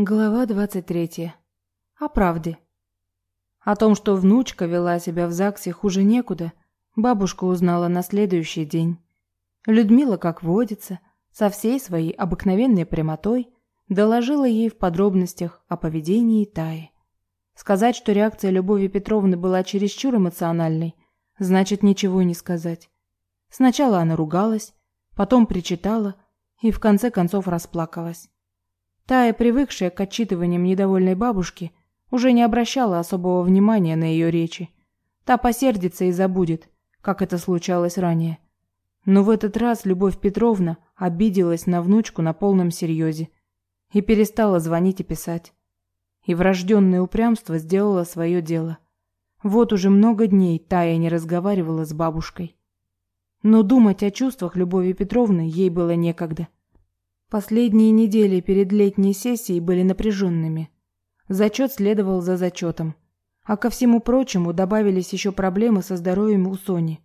Глава 23. О правде. О том, что внучка вела себя в ЗАГСе хуже некуда, бабушка узнала на следующий день. Людмила, как водится, со всей своей обыкновенной прямотой, доложила ей в подробностях о поведении Таи. Сказать, что реакция Любови Петровны была чересчур эмоциональной, значит ничего не сказать. Сначала она ругалась, потом причитала и в конце концов расплакалась. Тая, привыкшая к отчитываниям недовольной бабушки, уже не обращала особого внимания на ее речи. Та посердится и забудет, как это случалось ранее. Но в этот раз Любовь Петровна обиделась на внучку на полном серьезе и перестала звонить и писать. И врожденное упрямство сделало свое дело. Вот уже много дней Тая не разговаривала с бабушкой. Но думать о чувствах Любови Петровны ей было некогда. Последние недели перед летней сессией были напряженными. Зачет следовал за зачетом. А ко всему прочему добавились еще проблемы со здоровьем у Сони.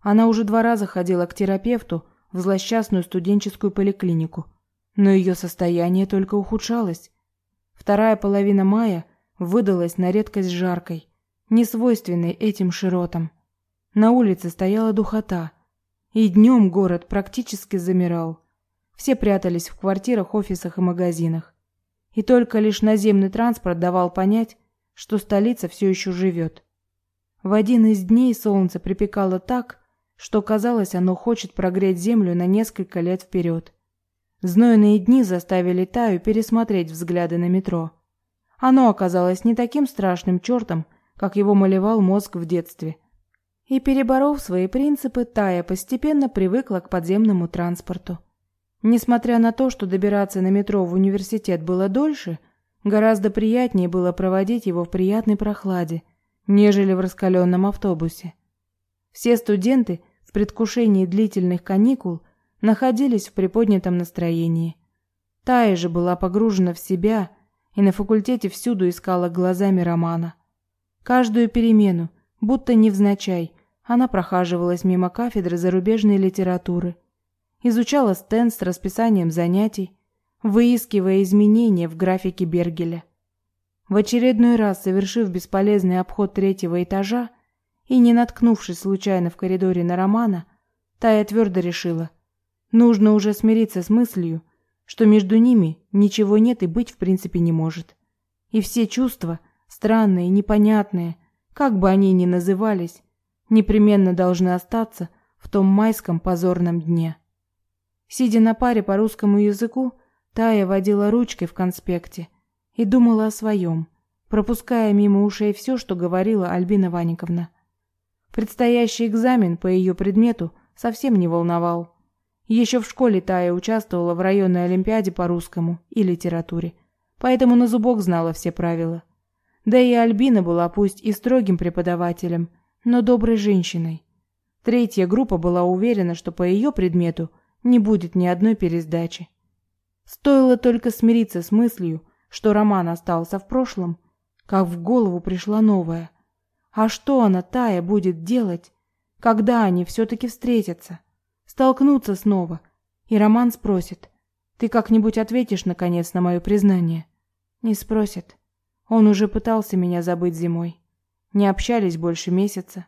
Она уже два раза ходила к терапевту в злосчастную студенческую поликлинику, но ее состояние только ухудшалось. Вторая половина мая выдалась на редкость жаркой, несвойственной этим широтам. На улице стояла духота, и днем город практически замирал – все прятались в квартирах, офисах и магазинах. И только лишь наземный транспорт давал понять, что столица все еще живет. В один из дней солнце припекало так, что казалось, оно хочет прогреть землю на несколько лет вперед. Знойные дни заставили Таю пересмотреть взгляды на метро. Оно оказалось не таким страшным чертом, как его малевал мозг в детстве. И переборов свои принципы, Тая постепенно привыкла к подземному транспорту. Несмотря на то, что добираться на метро в университет было дольше, гораздо приятнее было проводить его в приятной прохладе, нежели в раскаленном автобусе. Все студенты в предвкушении длительных каникул находились в приподнятом настроении. Тая же была погружена в себя и на факультете всюду искала глазами Романа. Каждую перемену, будто невзначай, она прохаживалась мимо кафедры зарубежной литературы – изучала стенд с расписанием занятий, выискивая изменения в графике Бергеля. В очередной раз, совершив бесполезный обход третьего этажа и не наткнувшись случайно в коридоре на Романа, Тая твердо решила, нужно уже смириться с мыслью, что между ними ничего нет и быть в принципе не может. И все чувства, странные, непонятные, как бы они ни назывались, непременно должны остаться в том майском позорном дне. Сидя на паре по русскому языку, Тая водила ручкой в конспекте и думала о своем, пропуская мимо ушей все, что говорила Альбина Ваниковна. Предстоящий экзамен по ее предмету совсем не волновал. Еще в школе Тая участвовала в районной олимпиаде по русскому и литературе, поэтому на зубок знала все правила. Да и Альбина была пусть и строгим преподавателем, но доброй женщиной. Третья группа была уверена, что по ее предмету – не будет ни одной пересдачи. Стоило только смириться с мыслью, что роман остался в прошлом, как в голову пришла новая. А что она, Тая, будет делать, когда они все-таки встретятся, столкнутся снова, и Роман спросит, «Ты как-нибудь ответишь, наконец, на мое признание?» Не спросит. Он уже пытался меня забыть зимой. Не общались больше месяца.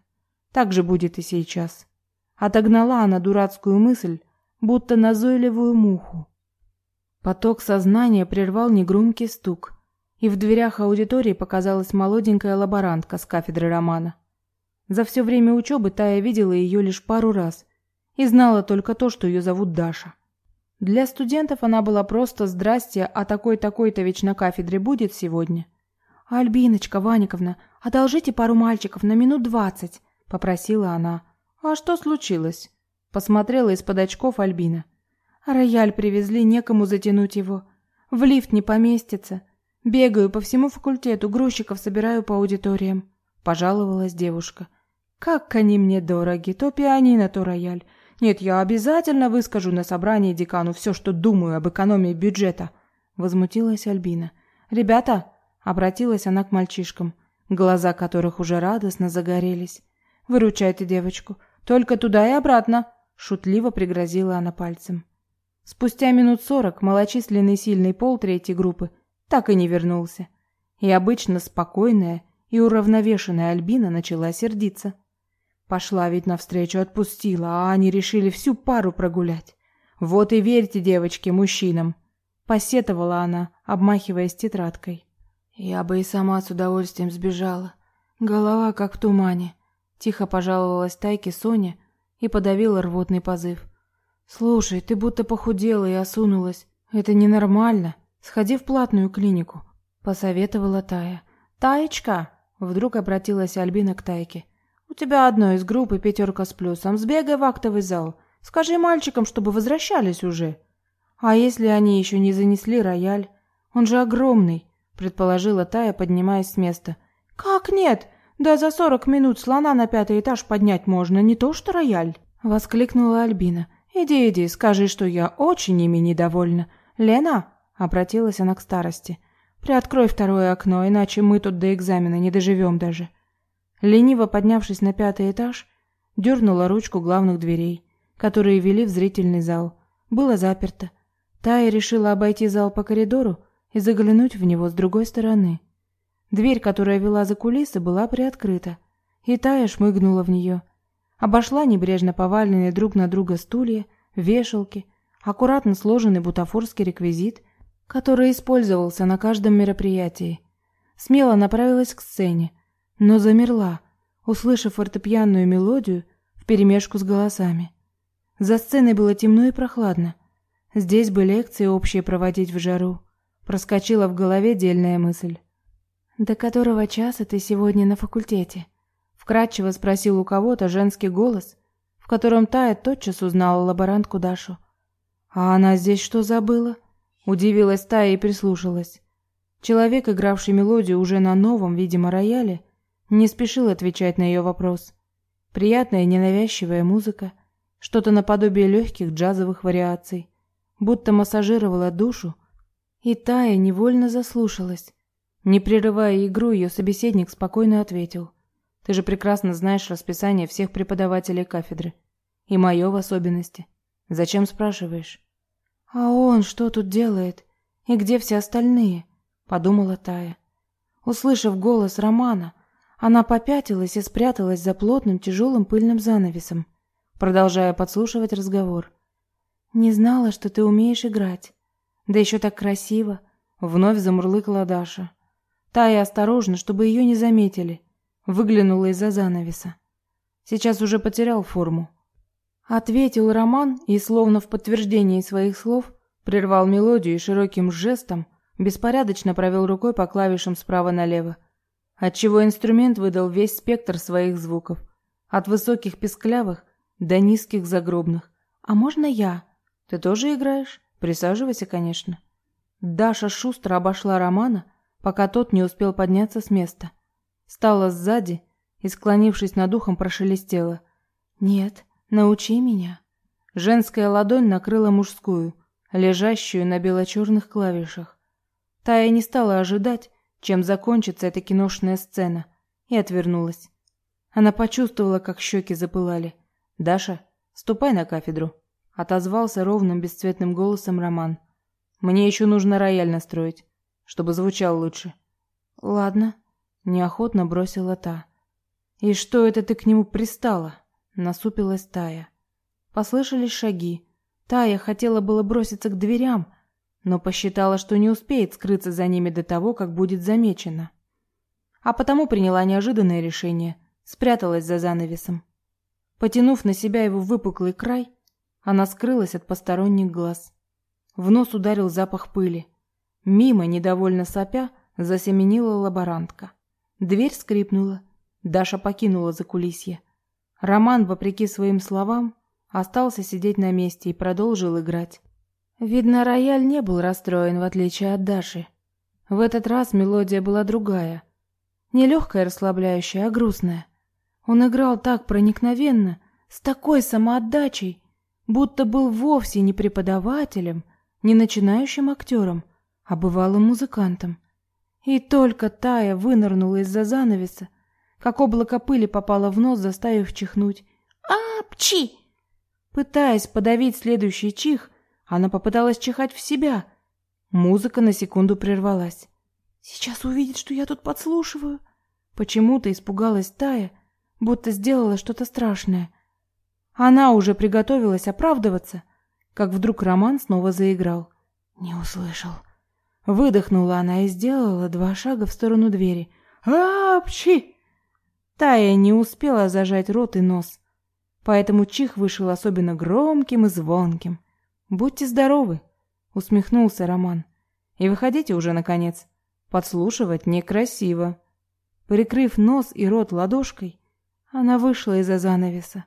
Так же будет и сейчас. Отогнала она дурацкую мысль, будто назойливую муху. Поток сознания прервал негромкий стук, и в дверях аудитории показалась молоденькая лаборантка с кафедры романа. За все время учебы Тая видела ее лишь пару раз и знала только то, что ее зовут Даша. Для студентов она была просто «Здрасте, а такой-такой-то ведь на кафедре будет сегодня?» «Альбиночка Ваниковна, одолжите пару мальчиков на минут двадцать», — попросила она. «А что случилось?» Посмотрела из-под очков Альбина. Рояль привезли, некому затянуть его. В лифт не поместится. Бегаю по всему факультету, грузчиков собираю по аудиториям. Пожаловалась девушка. Как они мне дороги, то пианино, то рояль. Нет, я обязательно выскажу на собрании декану все, что думаю об экономии бюджета. Возмутилась Альбина. Ребята, обратилась она к мальчишкам, глаза которых уже радостно загорелись. Выручайте девочку, только туда и обратно шутливо пригрозила она пальцем. Спустя минут сорок малочисленный сильный пол третьей группы так и не вернулся. И обычно спокойная и уравновешенная Альбина начала сердиться. Пошла ведь навстречу, отпустила, а они решили всю пару прогулять. Вот и верьте, девочки, мужчинам, посетовала она, обмахиваясь тетрадкой. Я бы и сама с удовольствием сбежала. Голова как в тумане. Тихо пожаловалась Тайке Соня и подавила рвотный позыв. Слушай, ты будто похудела и осунулась. Это ненормально. Сходи в платную клинику, посоветовала Тая. Таечка, вдруг обратилась Альбина к Тайке. У тебя одно из группы пятерка с плюсом. Сбегай в актовый зал. Скажи мальчикам, чтобы возвращались уже. А если они еще не занесли рояль? Он же огромный, предположила Тая, поднимаясь с места. Как нет? Да за сорок минут слона на пятый этаж поднять можно, не то что рояль, воскликнула Альбина. Иди, иди, скажи, что я очень ими недовольна. Лена, обратилась она к старости. Приоткрой второе окно, иначе мы тут до экзамена не доживем даже. Лениво поднявшись на пятый этаж, дернула ручку главных дверей, которые вели в зрительный зал. Было заперто. Тая решила обойти зал по коридору и заглянуть в него с другой стороны. Дверь, которая вела за кулисы, была приоткрыта, и Тая шмыгнула в нее. Обошла небрежно поваленные друг на друга стулья, вешалки, аккуратно сложенный бутафорский реквизит, который использовался на каждом мероприятии. Смело направилась к сцене, но замерла, услышав фортепианную мелодию вперемешку с голосами. За сценой было темно и прохладно. Здесь бы лекции общие проводить в жару. Проскочила в голове дельная мысль. «До которого часа ты сегодня на факультете?» Вкратчиво спросил у кого-то женский голос, в котором Тая тотчас узнала лаборантку Дашу. «А она здесь что забыла?» Удивилась Тая и прислушалась. Человек, игравший мелодию уже на новом, видимо, рояле, не спешил отвечать на ее вопрос. Приятная ненавязчивая музыка, что-то наподобие легких джазовых вариаций, будто массажировала душу, и Тая невольно заслушалась. Не прерывая игру, ее собеседник спокойно ответил: "Ты же прекрасно знаешь расписание всех преподавателей кафедры, и мое в особенности. Зачем спрашиваешь?" "А он что тут делает? И где все остальные?" подумала Тая. Услышав голос Романа, она попятилась и спряталась за плотным тяжелым пыльным занавесом, продолжая подслушивать разговор. Не знала, что ты умеешь играть. Да еще так красиво, вновь замурлыкала Даша. Тая осторожно, чтобы ее не заметили, выглянула из-за занавеса. Сейчас уже потерял форму. Ответил Роман и словно в подтверждении своих слов прервал мелодию и широким жестом беспорядочно провел рукой по клавишам справа налево отчего инструмент выдал весь спектр своих звуков, от высоких песклявых до низких загробных. А можно я? Ты тоже играешь? Присаживайся, конечно. Даша шустро обошла Романа, пока тот не успел подняться с места. Стала сзади и, склонившись над ухом, прошелестела: "Нет, научи меня". Женская ладонь накрыла мужскую, лежащую на бело черных клавишах. Тая не стала ожидать, чем закончится эта киношная сцена, и отвернулась. Она почувствовала, как щеки запылали. "Даша, ступай на кафедру", отозвался ровным бесцветным голосом Роман. "Мне еще нужно рояль настроить, чтобы звучал лучше". "Ладно", неохотно бросила та. "И что это ты к нему пристала?" насупилась Тая. Послышались шаги. Тая хотела было броситься к дверям, но посчитала, что не успеет скрыться за ними до того, как будет замечена. А потому приняла неожиданное решение, спряталась за занавесом. Потянув на себя его выпуклый край, она скрылась от посторонних глаз. В нос ударил запах пыли. Мимо, недовольно сопя, засеменила лаборантка. Дверь скрипнула. Даша покинула закулисье. Роман, вопреки своим словам, остался сидеть на месте и продолжил играть. Видно, рояль не был расстроен, в отличие от Даши. В этот раз мелодия была другая. Не легкая расслабляющая, а грустная. Он играл так проникновенно, с такой самоотдачей, будто был вовсе не преподавателем, не начинающим актером, а бывалым музыкантом. И только Тая вынырнула из-за занавеса, как облако пыли попало в нос, заставив чихнуть. «Апчи!» Пытаясь подавить следующий чих, она попыталась чихать в себя, Музыка на секунду прервалась. Сейчас увидит, что я тут подслушиваю. Почему-то испугалась Тая, будто сделала что-то страшное. Она уже приготовилась оправдываться, как вдруг Роман снова заиграл. Не услышал. Выдохнула она и сделала два шага в сторону двери. «Апчи!» Тая не успела зажать рот и нос, поэтому чих вышел особенно громким и звонким. «Будьте здоровы!» — усмехнулся Роман. «И выходите уже, наконец. Подслушивать некрасиво». Прикрыв нос и рот ладошкой, она вышла из-за занавеса.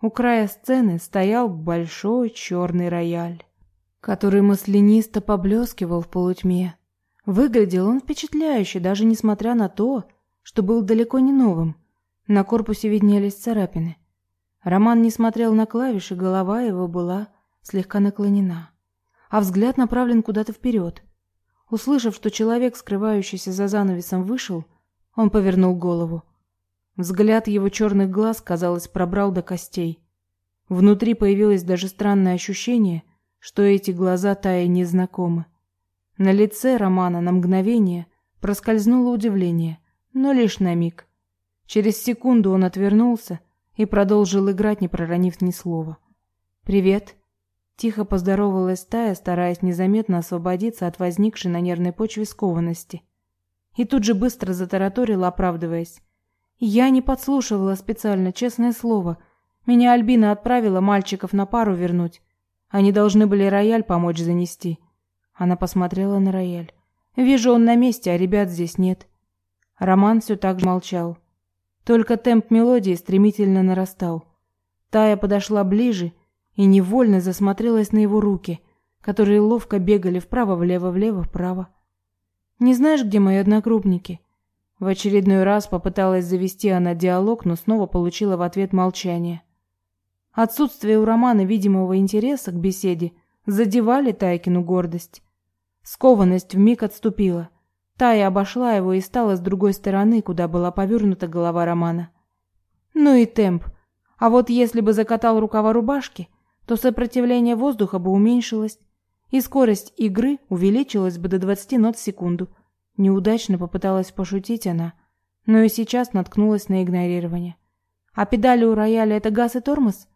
У края сцены стоял большой черный рояль который маслянисто поблескивал в полутьме. Выглядел он впечатляюще, даже несмотря на то, что был далеко не новым. На корпусе виднелись царапины. Роман не смотрел на клавиши, голова его была слегка наклонена, а взгляд направлен куда-то вперед. Услышав, что человек, скрывающийся за занавесом, вышел, он повернул голову. Взгляд его черных глаз, казалось, пробрал до костей. Внутри появилось даже странное ощущение – что эти глаза Тае незнакомы. На лице Романа на мгновение проскользнуло удивление, но лишь на миг. Через секунду он отвернулся и продолжил играть, не проронив ни слова. «Привет», — тихо поздоровалась Тая, стараясь незаметно освободиться от возникшей на нервной почве скованности. И тут же быстро затараторила, оправдываясь. «Я не подслушивала специально, честное слово. Меня Альбина отправила мальчиков на пару вернуть. Они должны были рояль помочь занести. Она посмотрела на рояль. Вижу, он на месте, а ребят здесь нет. Роман все так же молчал. Только темп мелодии стремительно нарастал. Тая подошла ближе и невольно засмотрелась на его руки, которые ловко бегали вправо-влево, влево-вправо. Не знаешь, где мои одногруппники? В очередной раз попыталась завести она диалог, но снова получила в ответ молчание. Отсутствие у Романа видимого интереса к беседе задевали Тайкину гордость. Скованность вмиг отступила. Тая обошла его и стала с другой стороны, куда была повернута голова Романа. Ну и темп. А вот если бы закатал рукава рубашки, то сопротивление воздуха бы уменьшилось, и скорость игры увеличилась бы до 20 нот в секунду. Неудачно попыталась пошутить она, но и сейчас наткнулась на игнорирование. А педали у рояля это газ и тормоз?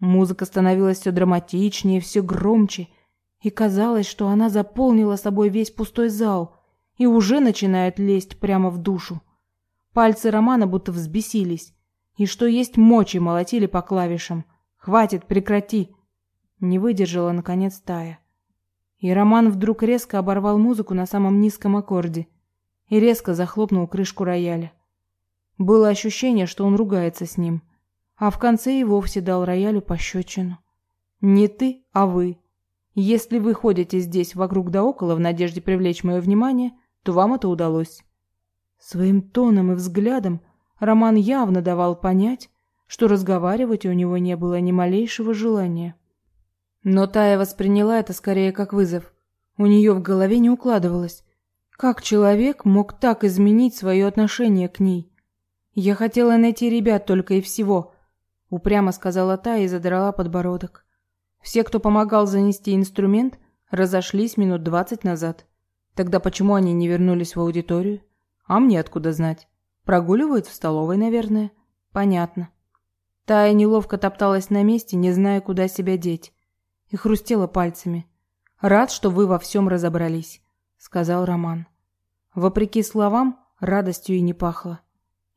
Музыка становилась все драматичнее, все громче, и казалось, что она заполнила собой весь пустой зал и уже начинает лезть прямо в душу. Пальцы Романа будто взбесились, и что есть мочи молотили по клавишам. «Хватит, прекрати!» Не выдержала, наконец, Тая. И Роман вдруг резко оборвал музыку на самом низком аккорде и резко захлопнул крышку рояля. Было ощущение, что он ругается с ним – а в конце и вовсе дал роялю пощечину. «Не ты, а вы. Если вы ходите здесь вокруг да около в надежде привлечь мое внимание, то вам это удалось». Своим тоном и взглядом Роман явно давал понять, что разговаривать у него не было ни малейшего желания. Но Тая восприняла это скорее как вызов. У нее в голове не укладывалось. Как человек мог так изменить свое отношение к ней? Я хотела найти ребят только и всего, упрямо сказала та и задрала подбородок. Все, кто помогал занести инструмент, разошлись минут двадцать назад. Тогда почему они не вернулись в аудиторию? А мне откуда знать? Прогуливают в столовой, наверное. Понятно. Тая неловко топталась на месте, не зная, куда себя деть, и хрустела пальцами. Рад, что вы во всем разобрались, сказал Роман. Вопреки словам, радостью и не пахло.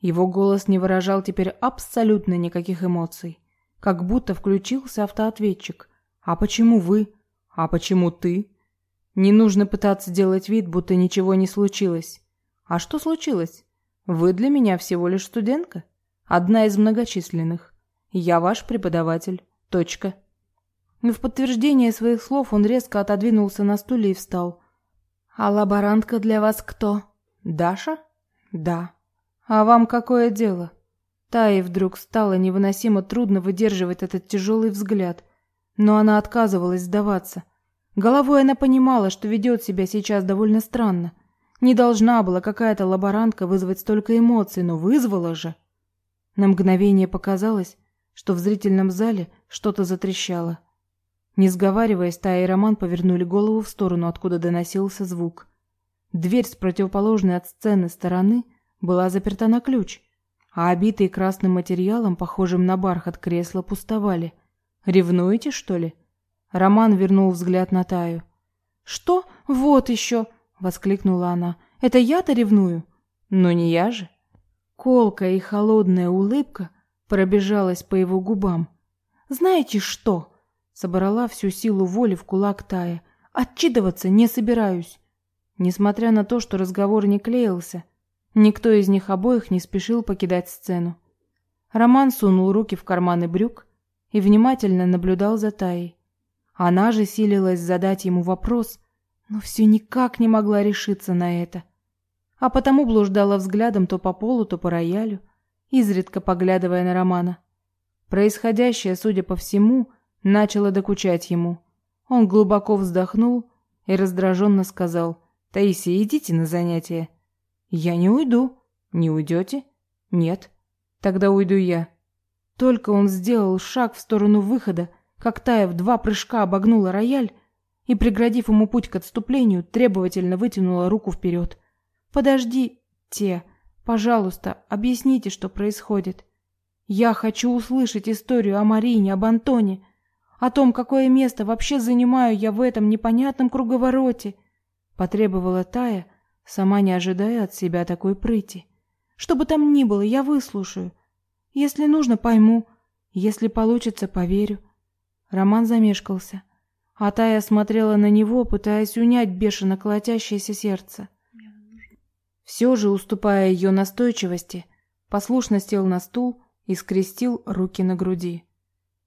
Его голос не выражал теперь абсолютно никаких эмоций, как будто включился автоответчик. А почему вы? А почему ты? Не нужно пытаться делать вид, будто ничего не случилось. А что случилось? Вы для меня всего лишь студентка, одна из многочисленных. Я ваш преподаватель. Точка. И в подтверждение своих слов он резко отодвинулся на стуле и встал. А лаборантка для вас кто? Даша? Да. А вам какое дело? Тае вдруг стало невыносимо трудно выдерживать этот тяжелый взгляд, но она отказывалась сдаваться. Головой она понимала, что ведет себя сейчас довольно странно. Не должна была какая-то лаборантка вызвать столько эмоций, но вызвала же. На мгновение показалось, что в зрительном зале что-то затрещало. Не сговариваясь, Тая и Роман повернули голову в сторону, откуда доносился звук. Дверь с противоположной от сцены стороны была заперта на ключ, а обитые красным материалом, похожим на бархат, кресла пустовали. «Ревнуете, что ли?» Роман вернул взгляд на Таю. «Что? Вот еще!» — воскликнула она. «Это я-то ревную?» «Но не я же!» Колкая и холодная улыбка пробежалась по его губам. «Знаете что?» — собрала всю силу воли в кулак Тая. «Отчитываться не собираюсь. Несмотря на то, что разговор не клеился, никто из них обоих не спешил покидать сцену. Роман сунул руки в карманы брюк и внимательно наблюдал за Таей. Она же силилась задать ему вопрос, но все никак не могла решиться на это. А потому блуждала взглядом то по полу, то по роялю, изредка поглядывая на Романа. Происходящее, судя по всему, начало докучать ему. Он глубоко вздохнул и раздраженно сказал Таисия, идите на занятия. Я не уйду. Не уйдете? Нет. Тогда уйду я. Только он сделал шаг в сторону выхода, как Тая в два прыжка обогнула рояль и, преградив ему путь к отступлению, требовательно вытянула руку вперед. «Подождите, пожалуйста, объясните, что происходит. Я хочу услышать историю о Марине, об Антоне, о том, какое место вообще занимаю я в этом непонятном круговороте потребовала Тая, сама не ожидая от себя такой прыти. Что бы там ни было, я выслушаю. Если нужно, пойму. Если получится, поверю. Роман замешкался, а Тая смотрела на него, пытаясь унять бешено колотящееся сердце. Все же, уступая ее настойчивости, послушно сел на стул и скрестил руки на груди.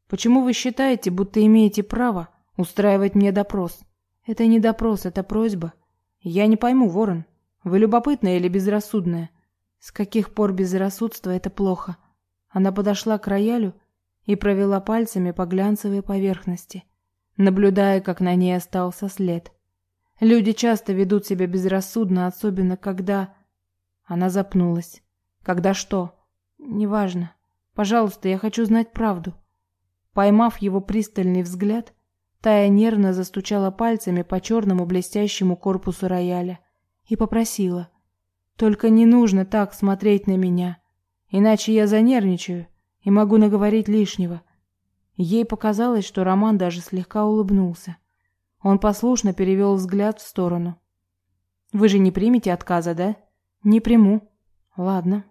Почему вы считаете, будто имеете право устраивать мне допрос? Это не допрос, это просьба. Я не пойму, Ворон, вы любопытная или безрассудная? С каких пор безрассудство это плохо? Она подошла к роялю и провела пальцами по глянцевой поверхности, наблюдая, как на ней остался след. Люди часто ведут себя безрассудно, особенно когда Она запнулась. Когда что? Неважно. Пожалуйста, я хочу знать правду. Поймав его пристальный взгляд, Тая нервно застучала пальцами по черному блестящему корпусу рояля и попросила: "Только не нужно так смотреть на меня, иначе я занервничаю и могу наговорить лишнего". Ей показалось, что Роман даже слегка улыбнулся. Он послушно перевел взгляд в сторону. Вы же не примете отказа, да? Не приму. Ладно.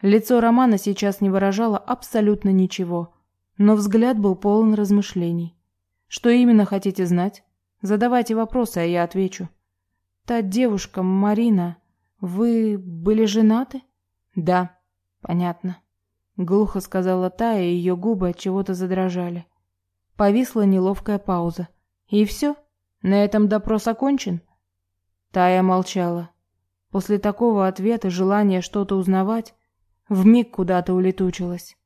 Лицо Романа сейчас не выражало абсолютно ничего, но взгляд был полон размышлений. Что именно хотите знать? Задавайте вопросы, а я отвечу. Та девушка, Марина, вы были женаты? Да, понятно. Глухо сказала та, и ее губы от чего-то задрожали. Повисла неловкая пауза. И все? На этом допрос окончен? Тая молчала. После такого ответа желание что-то узнавать вмиг куда-то улетучилось.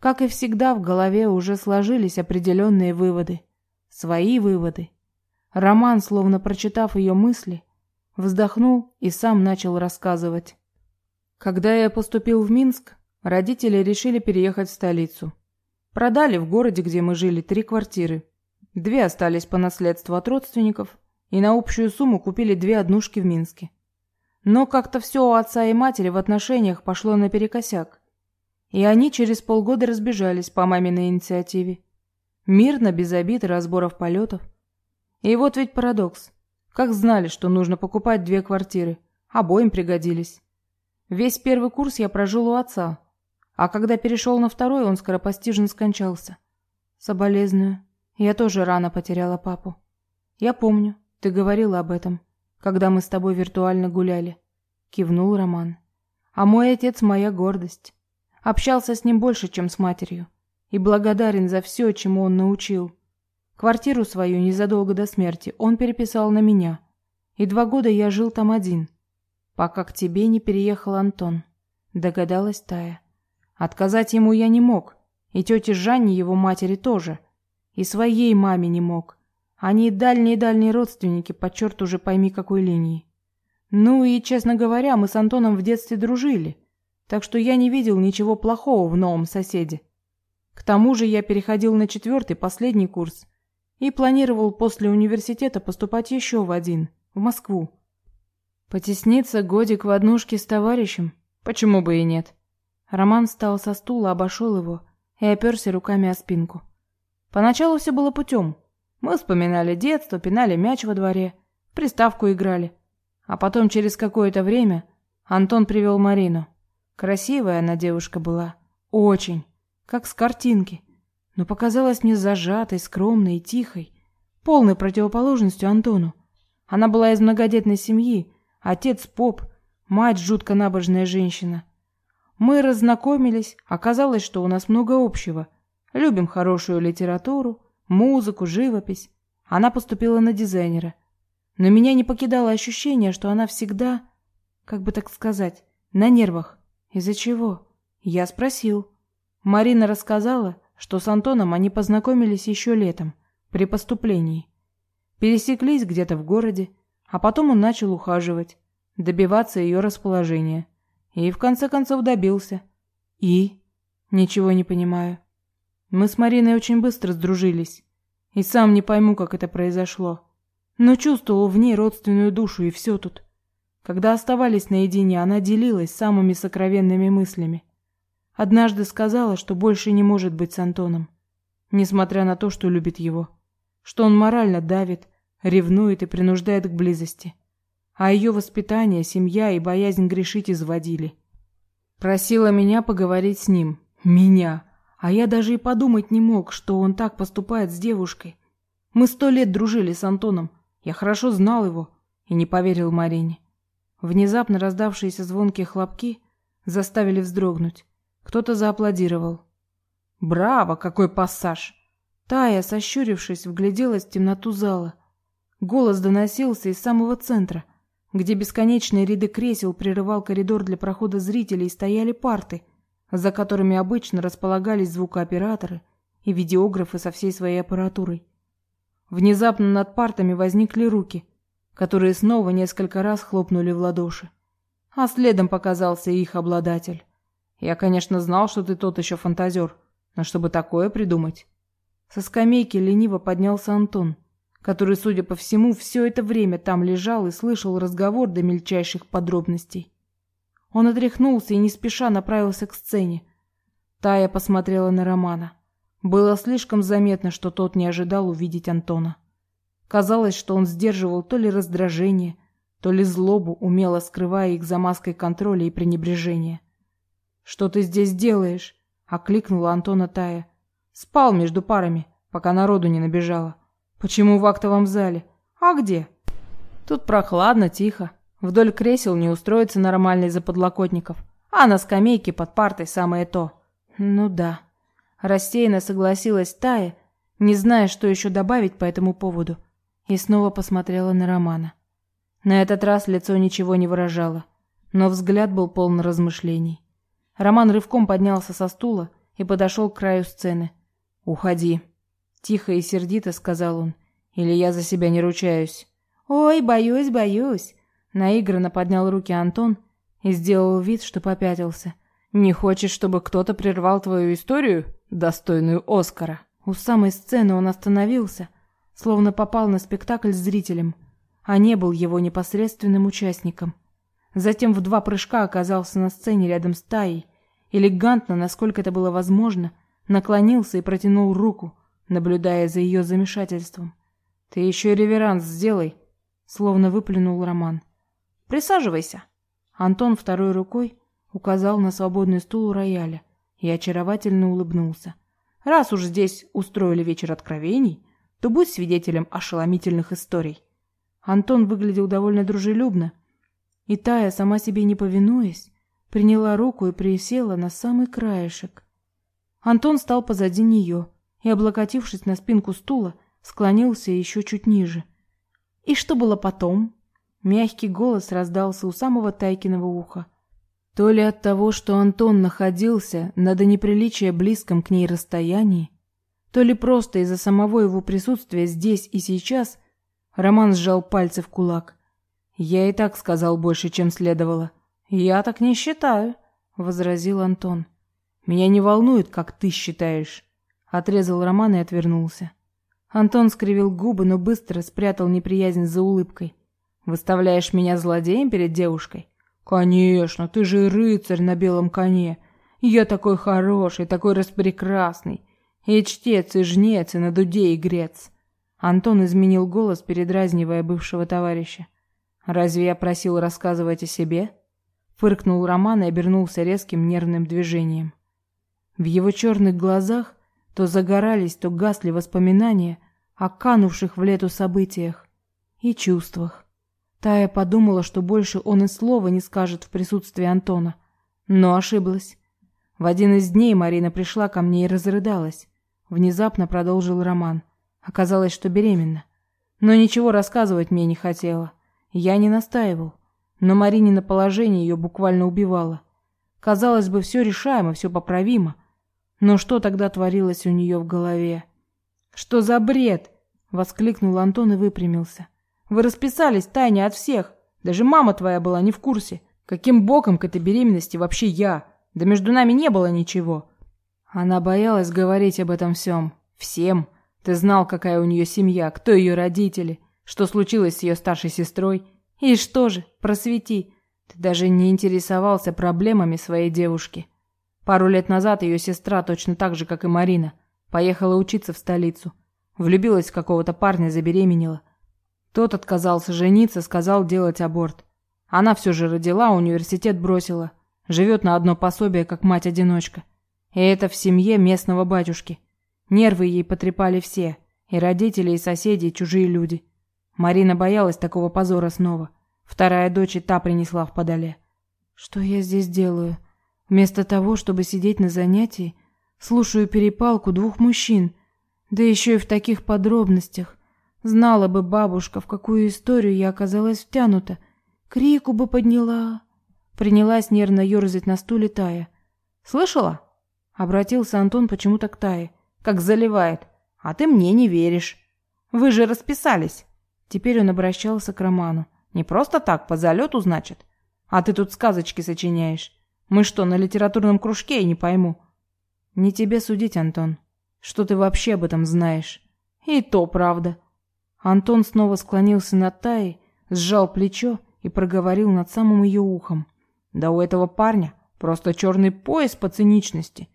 Как и всегда, в голове уже сложились определенные выводы. Свои выводы. Роман, словно прочитав ее мысли, вздохнул и сам начал рассказывать. Когда я поступил в Минск, родители решили переехать в столицу. Продали в городе, где мы жили, три квартиры. Две остались по наследству от родственников, и на общую сумму купили две однушки в Минске. Но как-то все у отца и матери в отношениях пошло наперекосяк и они через полгода разбежались по маминой инициативе. Мирно, без обид и разборов полетов. И вот ведь парадокс. Как знали, что нужно покупать две квартиры. Обоим пригодились. Весь первый курс я прожил у отца. А когда перешел на второй, он скоропостижно скончался. Соболезную. Я тоже рано потеряла папу. Я помню, ты говорила об этом, когда мы с тобой виртуально гуляли. Кивнул Роман. А мой отец моя гордость. Общался с ним больше, чем с матерью, и благодарен за все, чему он научил. Квартиру свою незадолго до смерти он переписал на меня, и два года я жил там один, пока к тебе не переехал Антон, догадалась Тая. Отказать ему я не мог, и тете Жанне, его матери, тоже, и своей маме не мог. Они дальние-дальние родственники, по черту уже пойми какой линии. Ну и, честно говоря, мы с Антоном в детстве дружили, так что я не видел ничего плохого в новом соседе. К тому же я переходил на четвертый, последний курс, и планировал после университета поступать еще в один, в Москву. Потесниться годик в однушке с товарищем? Почему бы и нет? Роман встал со стула, обошел его и оперся руками о спинку. Поначалу все было путем. Мы вспоминали детство, пинали мяч во дворе, приставку играли. А потом через какое-то время Антон привел Марину. Красивая она девушка была. Очень. Как с картинки. Но показалась мне зажатой, скромной и тихой. Полной противоположностью Антону. Она была из многодетной семьи. Отец поп, мать жутко набожная женщина. Мы разнакомились, оказалось, что у нас много общего. Любим хорошую литературу, музыку, живопись. Она поступила на дизайнера. Но меня не покидало ощущение, что она всегда, как бы так сказать, на нервах. Из-за чего? Я спросил. Марина рассказала, что с Антоном они познакомились еще летом, при поступлении. Пересеклись где-то в городе, а потом он начал ухаживать, добиваться ее расположения. И в конце концов добился. И? Ничего не понимаю. Мы с Мариной очень быстро сдружились. И сам не пойму, как это произошло. Но чувствовал в ней родственную душу, и все тут. Когда оставались наедине, она делилась самыми сокровенными мыслями. Однажды сказала, что больше не может быть с Антоном, несмотря на то, что любит его. Что он морально давит, ревнует и принуждает к близости. А ее воспитание, семья и боязнь грешить изводили. Просила меня поговорить с ним. Меня. А я даже и подумать не мог, что он так поступает с девушкой. Мы сто лет дружили с Антоном. Я хорошо знал его и не поверил Марине. Внезапно раздавшиеся звонкие хлопки заставили вздрогнуть. Кто-то зааплодировал. «Браво! Какой пассаж!» Тая, сощурившись, вгляделась в темноту зала. Голос доносился из самого центра, где бесконечные ряды кресел прерывал коридор для прохода зрителей и стояли парты – за которыми обычно располагались звукооператоры и видеографы со всей своей аппаратурой. Внезапно над партами возникли руки, которые снова несколько раз хлопнули в ладоши. А следом показался их обладатель. Я, конечно, знал, что ты тот еще фантазер, но чтобы такое придумать... Со скамейки лениво поднялся Антон, который, судя по всему, все это время там лежал и слышал разговор до мельчайших подробностей. Он отряхнулся и не спеша направился к сцене. Тая посмотрела на Романа. Было слишком заметно, что тот не ожидал увидеть Антона. Казалось, что он сдерживал то ли раздражение, то ли злобу, умело скрывая их за маской контроля и пренебрежения. «Что ты здесь делаешь?» — окликнула Антона Тая. «Спал между парами, пока народу не набежало. Почему в актовом зале? А где?» «Тут прохладно, тихо. Вдоль кресел не устроиться нормально из-за подлокотников, а на скамейке под партой самое то. Ну да. Рассеянно согласилась Тая, не зная, что еще добавить по этому поводу, и снова посмотрела на Романа. На этот раз лицо ничего не выражало, но взгляд был полон размышлений. Роман рывком поднялся со стула и подошел к краю сцены. «Уходи», — тихо и сердито сказал он, — «или я за себя не ручаюсь». «Ой, боюсь, боюсь», Наигранно поднял руки Антон и сделал вид, что попятился. «Не хочешь, чтобы кто-то прервал твою историю, достойную Оскара?» У самой сцены он остановился, словно попал на спектакль с зрителем, а не был его непосредственным участником. Затем в два прыжка оказался на сцене рядом с Таей, элегантно, насколько это было возможно, наклонился и протянул руку, наблюдая за ее замешательством. «Ты еще и реверанс сделай», словно выплюнул Роман. Присаживайся. Антон второй рукой указал на свободный стул у рояля и очаровательно улыбнулся. Раз уж здесь устроили вечер откровений, то будь свидетелем ошеломительных историй. Антон выглядел довольно дружелюбно, и Тая, сама себе не повинуясь, приняла руку и присела на самый краешек. Антон стал позади нее и, облокотившись на спинку стула, склонился еще чуть ниже. И что было потом? Мягкий голос раздался у самого Тайкиного уха. То ли от того, что Антон находился на до неприличия близком к ней расстоянии, то ли просто из-за самого его присутствия здесь и сейчас, Роман сжал пальцы в кулак. «Я и так сказал больше, чем следовало». «Я так не считаю», — возразил Антон. «Меня не волнует, как ты считаешь», — отрезал Роман и отвернулся. Антон скривил губы, но быстро спрятал неприязнь за улыбкой. Выставляешь меня злодеем перед девушкой? Конечно, ты же рыцарь на белом коне. Я такой хороший, такой распрекрасный. И чтец, и жнец, и на дуде игрец. Антон изменил голос, передразнивая бывшего товарища. Разве я просил рассказывать о себе? Фыркнул Роман и обернулся резким нервным движением. В его черных глазах то загорались, то гасли воспоминания о канувших в лету событиях и чувствах. Тая подумала, что больше он и слова не скажет в присутствии Антона, но ошиблась. В один из дней Марина пришла ко мне и разрыдалась. Внезапно продолжил Роман. Оказалось, что беременна. Но ничего рассказывать мне не хотела. Я не настаивал. Но Маринина положение ее буквально убивало. Казалось бы, все решаемо, все поправимо. Но что тогда творилось у нее в голове? «Что за бред?» — воскликнул Антон и выпрямился. «Вы расписались тайне от всех. Даже мама твоя была не в курсе. Каким боком к этой беременности вообще я? Да между нами не было ничего». Она боялась говорить об этом всем. Всем. Ты знал, какая у нее семья, кто ее родители, что случилось с ее старшей сестрой. И что же, просвети. Ты даже не интересовался проблемами своей девушки. Пару лет назад ее сестра, точно так же, как и Марина, поехала учиться в столицу. Влюбилась в какого-то парня, забеременела. Тот отказался жениться, сказал делать аборт. Она все же родила, университет бросила. Живет на одно пособие, как мать-одиночка. И это в семье местного батюшки. Нервы ей потрепали все. И родители, и соседи, и чужие люди. Марина боялась такого позора снова. Вторая дочь и та принесла в подоле. Что я здесь делаю? Вместо того, чтобы сидеть на занятии, слушаю перепалку двух мужчин, да еще и в таких подробностях. Знала бы бабушка, в какую историю я оказалась втянута. Крику бы подняла. Принялась нервно ерзать на стуле Тая. «Слышала?» Обратился Антон почему-то к Тае. «Как заливает. А ты мне не веришь. Вы же расписались». Теперь он обращался к Роману. «Не просто так, по залету, значит? А ты тут сказочки сочиняешь. Мы что, на литературном кружке, я не пойму». «Не тебе судить, Антон. Что ты вообще об этом знаешь?» «И то правда». Антон снова склонился над Таей, сжал плечо и проговорил над самым ее ухом. «Да у этого парня просто черный пояс по циничности.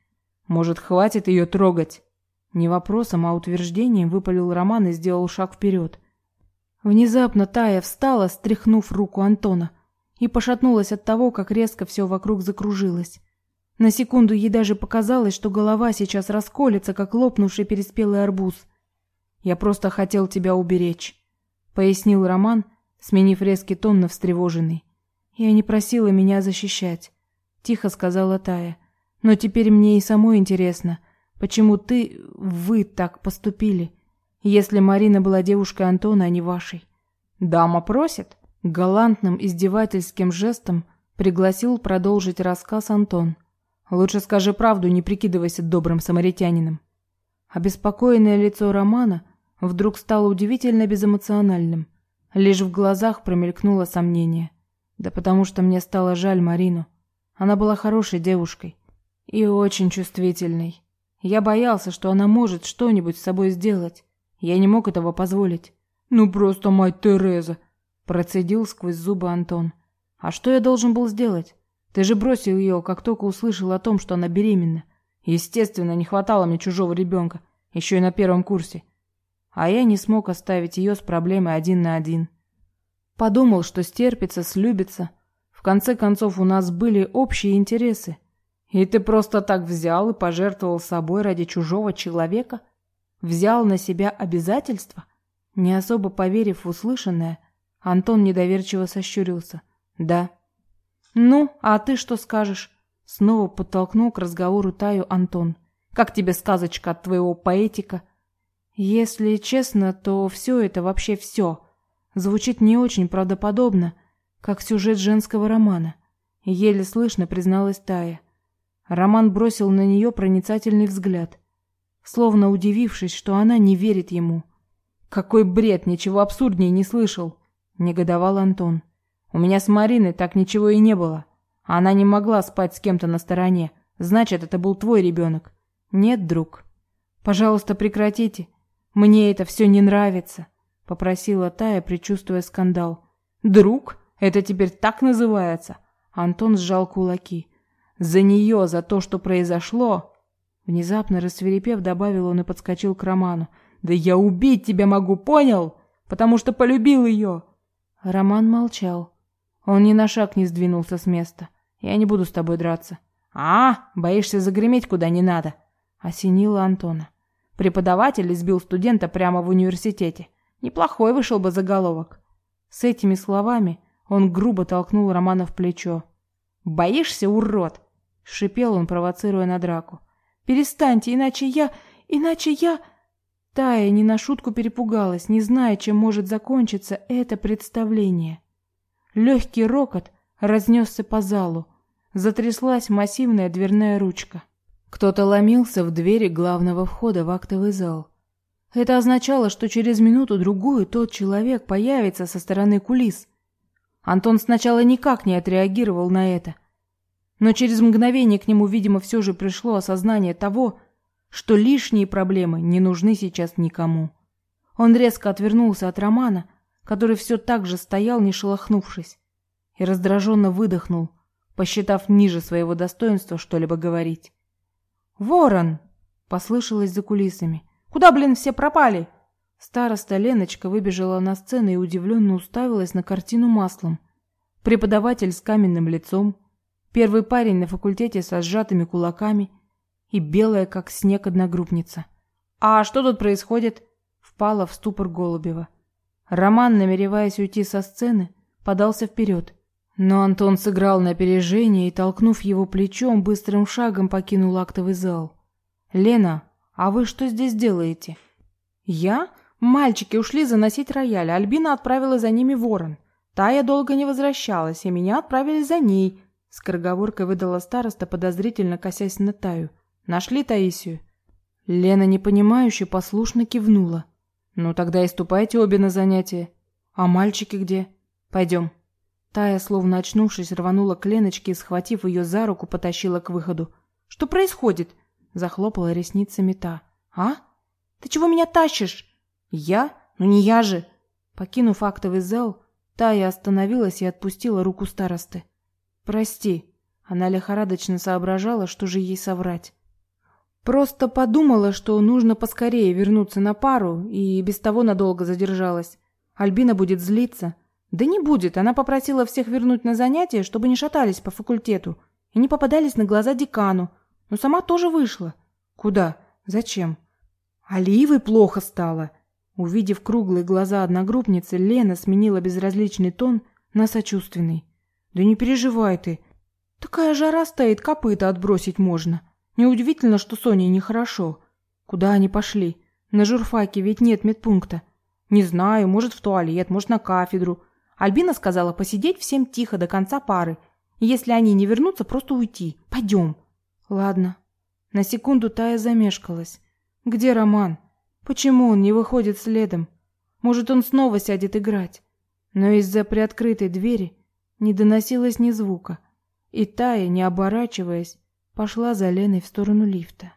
Может, хватит ее трогать?» Не вопросом, а утверждением выпалил Роман и сделал шаг вперед. Внезапно Тая встала, стряхнув руку Антона, и пошатнулась от того, как резко все вокруг закружилось. На секунду ей даже показалось, что голова сейчас расколется, как лопнувший переспелый арбуз. «Я просто хотел тебя уберечь», — пояснил Роман, сменив резкий тон на встревоженный. «Я не просила меня защищать», — тихо сказала Тая. Но теперь мне и самой интересно, почему ты, вы так поступили, если Марина была девушкой Антона, а не вашей. Дама просит. Галантным издевательским жестом пригласил продолжить рассказ Антон. Лучше скажи правду, не прикидывайся добрым самаритянином. Обеспокоенное лицо Романа вдруг стало удивительно безэмоциональным. Лишь в глазах промелькнуло сомнение. Да потому что мне стало жаль Марину. Она была хорошей девушкой. И очень чувствительной. Я боялся, что она может что-нибудь с собой сделать. Я не мог этого позволить. Ну просто мать Тереза, процедил сквозь зубы Антон. А что я должен был сделать? Ты же бросил ее, как только услышал о том, что она беременна. Естественно, не хватало мне чужого ребенка, еще и на первом курсе. А я не смог оставить ее с проблемой один на один. Подумал, что стерпится, слюбится. В конце концов, у нас были общие интересы. И ты просто так взял и пожертвовал собой ради чужого человека? Взял на себя обязательства? Не особо поверив в услышанное, Антон недоверчиво сощурился. Да. Ну, а ты что скажешь? Снова подтолкнул к разговору Таю Антон. Как тебе сказочка от твоего поэтика? Если честно, то все это вообще все звучит не очень правдоподобно, как сюжет женского романа. Еле слышно призналась Тая. Роман бросил на нее проницательный взгляд, словно удивившись, что она не верит ему. Какой бред, ничего абсурднее не слышал, негодовал Антон. У меня с Мариной так ничего и не было. Она не могла спать с кем-то на стороне. Значит, это был твой ребенок. Нет, друг. Пожалуйста, прекратите. Мне это все не нравится», — попросила Тая, предчувствуя скандал. «Друг? Это теперь так называется?» Антон сжал кулаки. «За нее, за то, что произошло!» Внезапно рассверепев, добавил он и подскочил к Роману. «Да я убить тебя могу, понял? Потому что полюбил ее!» Роман молчал. Он ни на шаг не сдвинулся с места. «Я не буду с тобой драться». «А, боишься загреметь куда не надо?» Осенило Антона. Преподаватель избил студента прямо в университете. Неплохой вышел бы заголовок. С этими словами он грубо толкнул Романа в плечо. «Боишься, урод?» — шипел он, провоцируя на драку. «Перестаньте, иначе я... иначе я...» Тая не на шутку перепугалась, не зная, чем может закончиться это представление. Легкий рокот разнесся по залу. Затряслась массивная дверная ручка. Кто-то ломился в двери главного входа в актовый зал. Это означало, что через минуту-другую тот человек появится со стороны кулис. Антон сначала никак не отреагировал на это. Но через мгновение к нему, видимо, все же пришло осознание того, что лишние проблемы не нужны сейчас никому. Он резко отвернулся от Романа, который все так же стоял, не шелохнувшись, и раздраженно выдохнул, посчитав ниже своего достоинства что-либо говорить. «Ворон!» — послышалось за кулисами. «Куда, блин, все пропали?» Староста Леночка выбежала на сцену и удивленно уставилась на картину маслом. Преподаватель с каменным лицом, первый парень на факультете со сжатыми кулаками и белая, как снег, одногруппница. «А что тут происходит?» — впала в ступор Голубева. Роман, намереваясь уйти со сцены, подался вперед. Но Антон сыграл на опережение и, толкнув его плечом, быстрым шагом покинул актовый зал. «Лена, а вы что здесь делаете?» «Я? Мальчики ушли заносить рояль, Альбина отправила за ними ворон. Тая долго не возвращалась, и меня отправили за ней», — скороговоркой выдала староста, подозрительно косясь на Таю. «Нашли Таисию?» Лена, непонимающе, послушно кивнула. «Ну тогда и ступайте обе на занятия. А мальчики где? Пойдем». Тая, словно очнувшись, рванула к Леночке и, схватив ее за руку, потащила к выходу. «Что происходит?» — захлопала ресницами та. «А? Ты чего меня тащишь?» «Я? Ну не я же!» Покинув актовый зал, Тая остановилась и отпустила руку старосты. «Прости». Она лихорадочно соображала, что же ей соврать. Просто подумала, что нужно поскорее вернуться на пару, и без того надолго задержалась. Альбина будет злиться, да не будет, она попросила всех вернуть на занятия, чтобы не шатались по факультету и не попадались на глаза декану. Но сама тоже вышла. Куда? Зачем? Алиевой плохо стало. Увидев круглые глаза одногруппницы, Лена сменила безразличный тон на сочувственный. Да не переживай ты. Такая жара стоит, копыта отбросить можно. Неудивительно, что Соне нехорошо. Куда они пошли? На журфаке ведь нет медпункта. Не знаю, может в туалет, может на кафедру. Альбина сказала посидеть всем тихо до конца пары. Если они не вернутся, просто уйти. Пойдем. Ладно. На секунду Тая замешкалась. Где Роман? Почему он не выходит следом? Может, он снова сядет играть? Но из-за приоткрытой двери не доносилось ни звука. И Тая, не оборачиваясь, пошла за Леной в сторону лифта.